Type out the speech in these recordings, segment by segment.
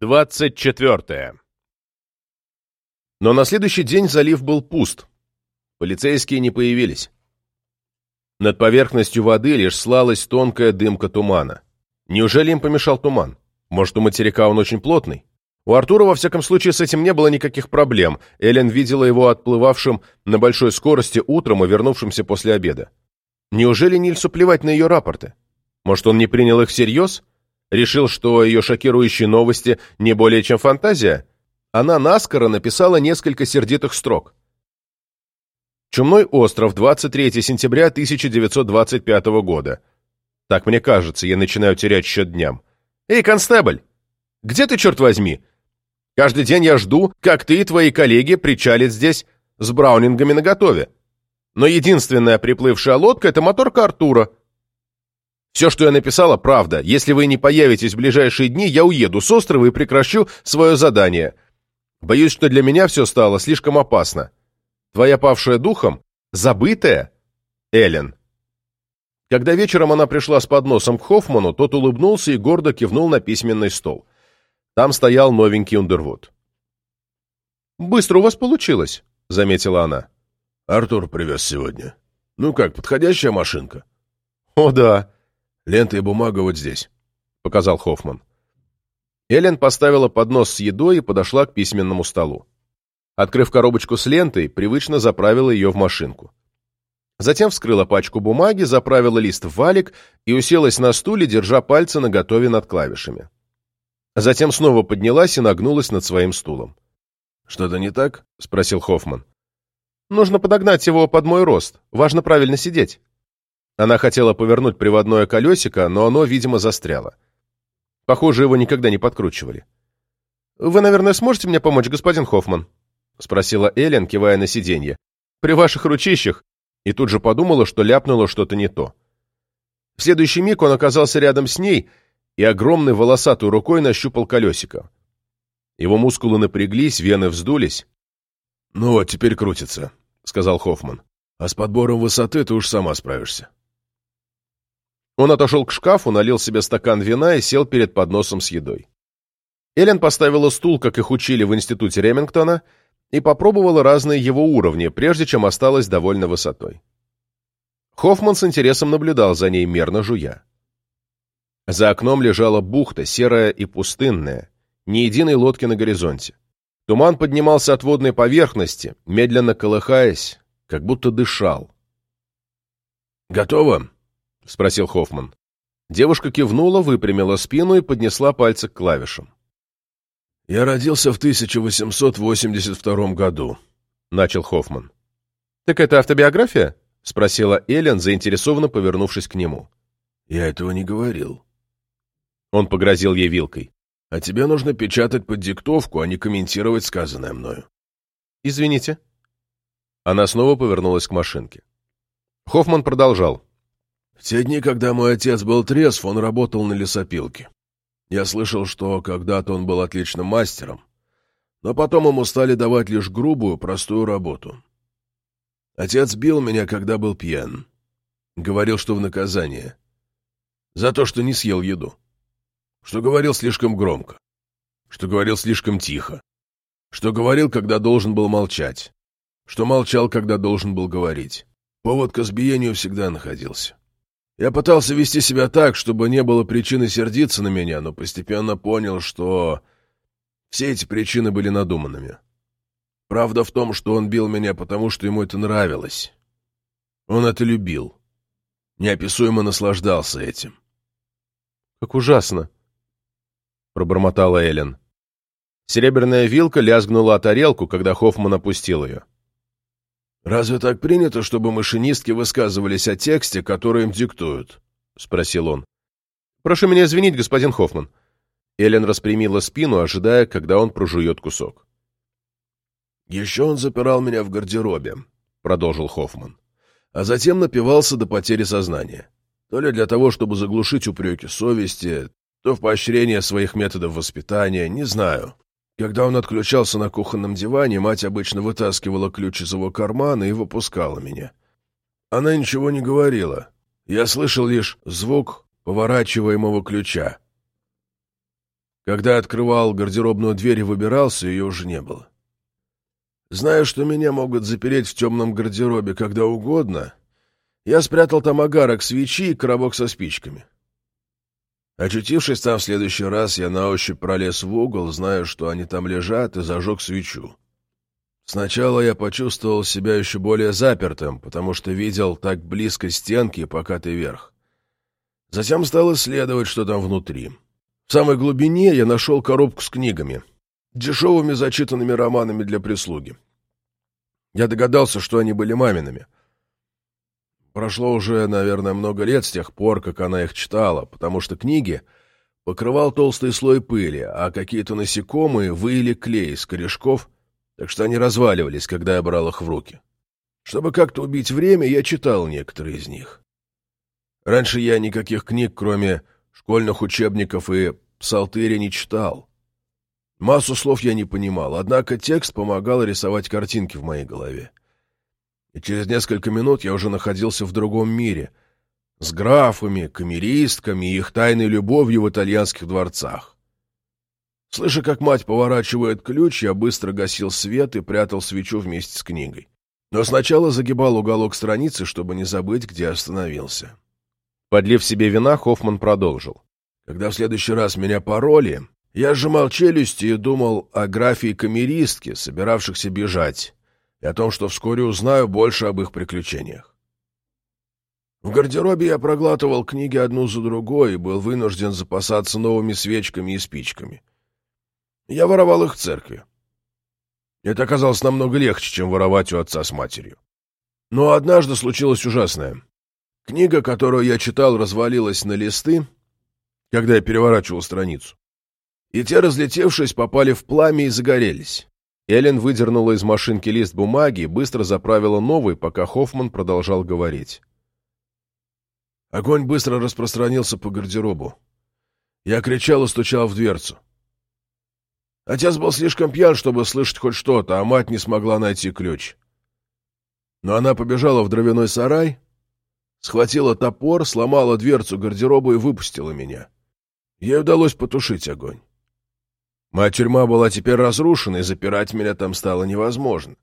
24. Но на следующий день залив был пуст. Полицейские не появились. Над поверхностью воды лишь слалась тонкая дымка тумана. Неужели им помешал туман? Может, у материка он очень плотный? У Артура, во всяком случае, с этим не было никаких проблем. Эллен видела его отплывавшим на большой скорости утром и вернувшимся после обеда. Неужели Нильсу плевать на ее рапорты? Может, он не принял их всерьез? Решил, что ее шокирующие новости не более чем фантазия? Она наскоро написала несколько сердитых строк. Чумной остров, 23 сентября 1925 года. Так мне кажется, я начинаю терять счет дням. Эй, констебль! Где ты, черт возьми? Каждый день я жду, как ты и твои коллеги причалят здесь с браунингами наготове. Но единственная приплывшая лодка — это моторка Артура. Все, что я написала, правда. Если вы не появитесь в ближайшие дни, я уеду с острова и прекращу свое задание. Боюсь, что для меня все стало слишком опасно. Твоя павшая духом, забытая, Эллен. Когда вечером она пришла с подносом к Хоффману, тот улыбнулся и гордо кивнул на письменный стол. Там стоял новенький Ундервуд. «Быстро у вас получилось», — заметила она. «Артур привез сегодня. Ну как, подходящая машинка?» «О, да. Лента и бумага вот здесь», — показал Хоффман. Эллен поставила поднос с едой и подошла к письменному столу. Открыв коробочку с лентой, привычно заправила ее в машинку. Затем вскрыла пачку бумаги, заправила лист в валик и уселась на стуле, держа пальцы наготове над клавишами. Затем снова поднялась и нагнулась над своим стулом. «Что-то не так?» — спросил Хоффман. «Нужно подогнать его под мой рост. Важно правильно сидеть». Она хотела повернуть приводное колесико, но оно, видимо, застряло. Похоже, его никогда не подкручивали. «Вы, наверное, сможете мне помочь, господин Хоффман?» — спросила Эллен, кивая на сиденье. «При ваших ручищах!» И тут же подумала, что ляпнула что-то не то. В следующий миг он оказался рядом с ней и огромной волосатой рукой нащупал колесико. Его мускулы напряглись, вены вздулись. «Ну вот, теперь крутится», — сказал Хоффман. «А с подбором высоты ты уж сама справишься». Он отошел к шкафу, налил себе стакан вина и сел перед подносом с едой. Эллен поставила стул, как их учили в институте Ремингтона, и попробовала разные его уровни, прежде чем осталась довольно высотой. Хоффман с интересом наблюдал за ней, мерно жуя. За окном лежала бухта, серая и пустынная, ни единой лодки на горизонте. Туман поднимался от водной поверхности, медленно колыхаясь, как будто дышал. «Готово?» — спросил Хоффман. Девушка кивнула, выпрямила спину и поднесла пальцы к клавишам. «Я родился в 1882 году», — начал Хоффман. «Так это автобиография?» — спросила Эллен, заинтересованно повернувшись к нему. «Я этого не говорил». Он погрозил ей вилкой. «А тебе нужно печатать под диктовку, а не комментировать сказанное мною». «Извините». Она снова повернулась к машинке. Хоффман продолжал. В те дни, когда мой отец был трезв, он работал на лесопилке. Я слышал, что когда-то он был отличным мастером, но потом ему стали давать лишь грубую, простую работу. Отец бил меня, когда был пьян. Говорил, что в наказание. За то, что не съел еду. Что говорил слишком громко. Что говорил слишком тихо. Что говорил, когда должен был молчать. Что молчал, когда должен был говорить. Повод к избиению всегда находился. Я пытался вести себя так, чтобы не было причины сердиться на меня, но постепенно понял, что все эти причины были надуманными. Правда в том, что он бил меня, потому что ему это нравилось. Он это любил. Неописуемо наслаждался этим. «Как ужасно!» — пробормотала Эллен. Серебряная вилка лязгнула о тарелку, когда Хоффман опустил ее. «Разве так принято, чтобы машинистки высказывались о тексте, который им диктуют?» — спросил он. «Прошу меня извинить, господин Хоффман». Эллен распрямила спину, ожидая, когда он прожует кусок. «Еще он запирал меня в гардеробе», — продолжил Хоффман. «А затем напивался до потери сознания. То ли для того, чтобы заглушить упреки совести, то в поощрение своих методов воспитания, не знаю. Когда он отключался на кухонном диване, мать обычно вытаскивала ключ из его кармана и выпускала меня. Она ничего не говорила. Я слышал лишь звук поворачиваемого ключа. Когда открывал гардеробную дверь и выбирался, ее уже не было. Зная, что меня могут запереть в темном гардеробе когда угодно, я спрятал там агарок свечи и коробок со спичками. Очутившись там в следующий раз, я на ощупь пролез в угол, зная, что они там лежат, и зажег свечу. Сначала я почувствовал себя еще более запертым, потому что видел так близко стенки покатый верх. Затем стал исследовать, что там внутри. В самой глубине я нашел коробку с книгами, дешевыми зачитанными романами для прислуги. Я догадался, что они были мамиными. Прошло уже, наверное, много лет с тех пор, как она их читала, потому что книги покрывал толстый слой пыли, а какие-то насекомые выили клей из корешков, так что они разваливались, когда я брал их в руки. Чтобы как-то убить время, я читал некоторые из них. Раньше я никаких книг, кроме школьных учебников и псалтыря, не читал. Массу слов я не понимал, однако текст помогал рисовать картинки в моей голове. И через несколько минут я уже находился в другом мире, с графами, камеристками и их тайной любовью в итальянских дворцах. Слыша, как мать поворачивает ключ, я быстро гасил свет и прятал свечу вместе с книгой. Но сначала загибал уголок страницы, чтобы не забыть, где остановился. Подлив себе вина, Хоффман продолжил. Когда в следующий раз меня пороли, я сжимал челюсти и думал о графе и камеристке, собиравшихся бежать, и о том, что вскоре узнаю больше об их приключениях. В гардеробе я проглатывал книги одну за другой и был вынужден запасаться новыми свечками и спичками. Я воровал их в церкви. Это оказалось намного легче, чем воровать у отца с матерью. Но однажды случилось ужасное. Книга, которую я читал, развалилась на листы, когда я переворачивал страницу. И те, разлетевшись, попали в пламя и загорелись. Эллен выдернула из машинки лист бумаги и быстро заправила новый, пока Хоффман продолжал говорить. Огонь быстро распространился по гардеробу. Я кричал и стучал в дверцу. Отец был слишком пьян, чтобы слышать хоть что-то, а мать не смогла найти ключ. Но она побежала в дровяной сарай, схватила топор, сломала дверцу гардероба и выпустила меня. Ей удалось потушить огонь. Моя тюрьма была теперь разрушена, и запирать меня там стало невозможно.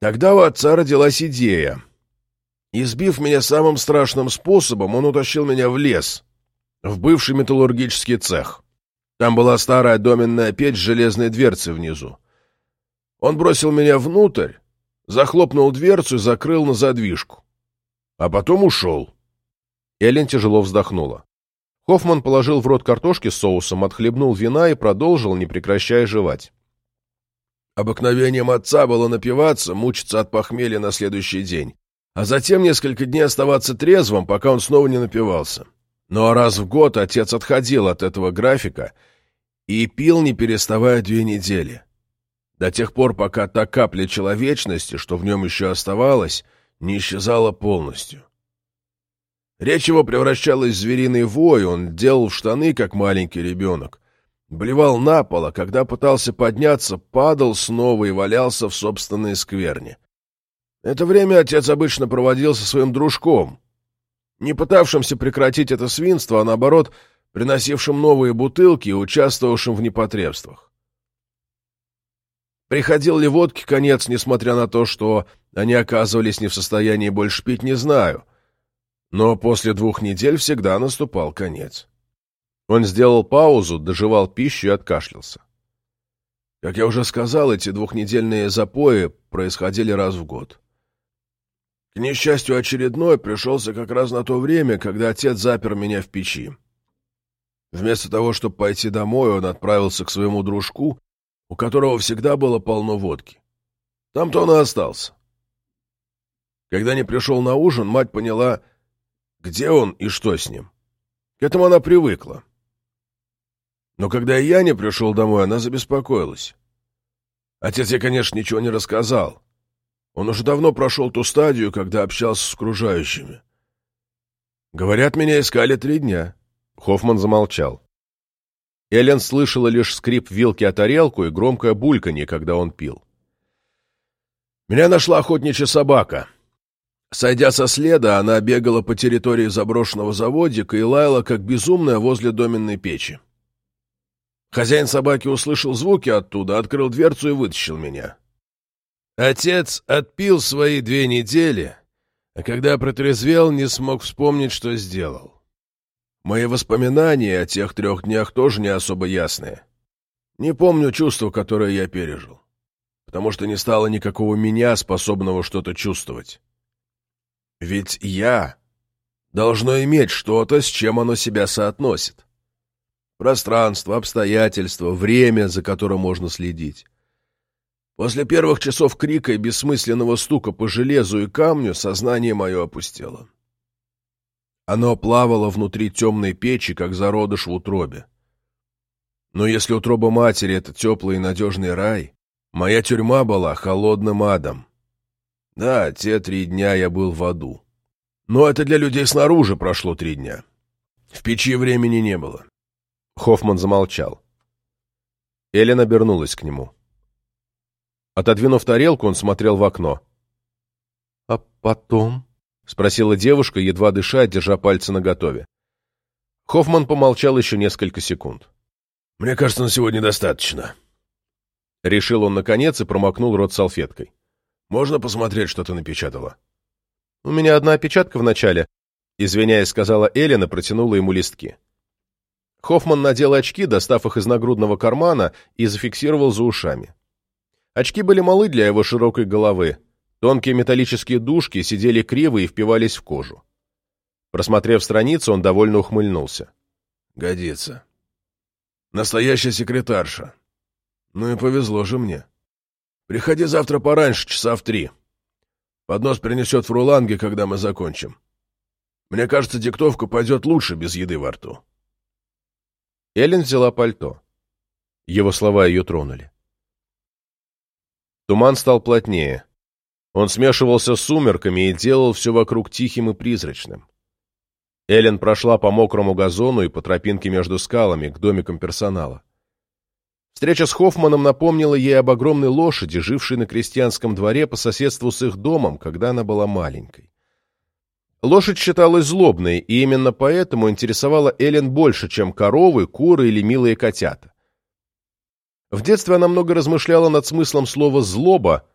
Тогда у отца родилась идея. Избив меня самым страшным способом, он утащил меня в лес, в бывший металлургический цех. Там была старая доменная печь с железной дверцей внизу. Он бросил меня внутрь, захлопнул дверцу и закрыл на задвижку а потом ушел. Эллен тяжело вздохнула. Хоффман положил в рот картошки с соусом, отхлебнул вина и продолжил, не прекращая жевать. Обыкновением отца было напиваться, мучиться от похмелья на следующий день, а затем несколько дней оставаться трезвым, пока он снова не напивался. Но раз в год отец отходил от этого графика и пил, не переставая две недели. До тех пор, пока та капля человечности, что в нем еще оставалась, не исчезала полностью. Речь его превращалась в звериный вой, он делал штаны, как маленький ребенок. Блевал на пол, а когда пытался подняться, падал снова и валялся в собственной скверне. Это время отец обычно проводил со своим дружком, не пытавшимся прекратить это свинство, а наоборот, приносившим новые бутылки и участвовавшим в непотребствах. Приходил ли водки конец, несмотря на то, что они оказывались не в состоянии больше пить, не знаю. Но после двух недель всегда наступал конец. Он сделал паузу, доживал пищу и откашлялся. Как я уже сказал, эти двухнедельные запои происходили раз в год. К несчастью, очередной пришелся как раз на то время, когда отец запер меня в печи. Вместо того, чтобы пойти домой, он отправился к своему дружку у которого всегда было полно водки. Там-то он и остался. Когда не пришел на ужин, мать поняла, где он и что с ним. К этому она привыкла. Но когда я не пришел домой, она забеспокоилась. Отец я, конечно, ничего не рассказал. Он уже давно прошел ту стадию, когда общался с окружающими. Говорят, меня искали три дня. Хоффман замолчал. Эллен слышала лишь скрип вилки о тарелку и громкое бульканье, когда он пил. «Меня нашла охотничья собака. Сойдя со следа, она бегала по территории заброшенного заводика и лаяла, как безумная, возле доменной печи. Хозяин собаки услышал звуки оттуда, открыл дверцу и вытащил меня. Отец отпил свои две недели, а когда протрезвел, не смог вспомнить, что сделал. Мои воспоминания о тех трех днях тоже не особо ясные. Не помню чувства, которые я пережил, потому что не стало никакого меня, способного что-то чувствовать. Ведь я должно иметь что-то, с чем оно себя соотносит. Пространство, обстоятельства, время, за которым можно следить. После первых часов крика и бессмысленного стука по железу и камню сознание мое опустело. Оно плавало внутри темной печи, как зародыш в утробе. Но если утроба матери — это теплый и надежный рай, моя тюрьма была холодным адом. Да, те три дня я был в аду. Но это для людей снаружи прошло три дня. В печи времени не было. Хоффман замолчал. Эллен обернулась к нему. Отодвинув тарелку, он смотрел в окно. «А потом?» — спросила девушка, едва дыша, держа пальцы наготове. Хоффман помолчал еще несколько секунд. «Мне кажется, на сегодня достаточно». Решил он наконец и промокнул рот салфеткой. «Можно посмотреть, что ты напечатала?» «У меня одна опечатка в начале», — извиняясь, сказала Эллен и протянула ему листки. Хоффман надел очки, достав их из нагрудного кармана, и зафиксировал за ушами. Очки были малы для его широкой головы. Тонкие металлические дужки сидели криво и впивались в кожу. Просмотрев страницу, он довольно ухмыльнулся. «Годится. Настоящая секретарша. Ну и повезло же мне. Приходи завтра пораньше, часа в три. Поднос принесет в Руланге, когда мы закончим. Мне кажется, диктовка пойдет лучше без еды во рту». Эллен взяла пальто. Его слова ее тронули. Туман стал плотнее. Он смешивался с сумерками и делал все вокруг тихим и призрачным. Эллен прошла по мокрому газону и по тропинке между скалами к домикам персонала. Встреча с Хоффманом напомнила ей об огромной лошади, жившей на крестьянском дворе по соседству с их домом, когда она была маленькой. Лошадь считалась злобной, и именно поэтому интересовала Эллен больше, чем коровы, куры или милые котята. В детстве она много размышляла над смыслом слова «злоба»,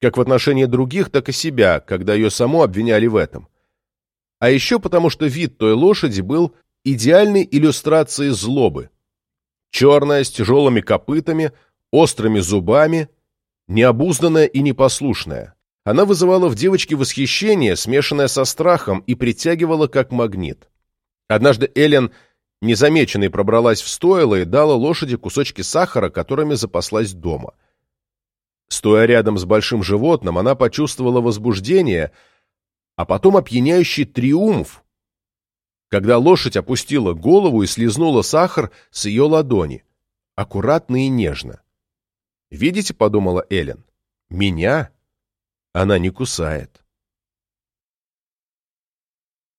как в отношении других, так и себя, когда ее саму обвиняли в этом. А еще потому, что вид той лошади был идеальной иллюстрацией злобы. Черная, с тяжелыми копытами, острыми зубами, необузданная и непослушная. Она вызывала в девочке восхищение, смешанное со страхом, и притягивала как магнит. Однажды Эллен, незамеченной, пробралась в стойло и дала лошади кусочки сахара, которыми запаслась дома. Стоя рядом с большим животным, она почувствовала возбуждение, а потом опьяняющий триумф, когда лошадь опустила голову и слезнула сахар с ее ладони, аккуратно и нежно. «Видите, — подумала Эллен, — меня она не кусает.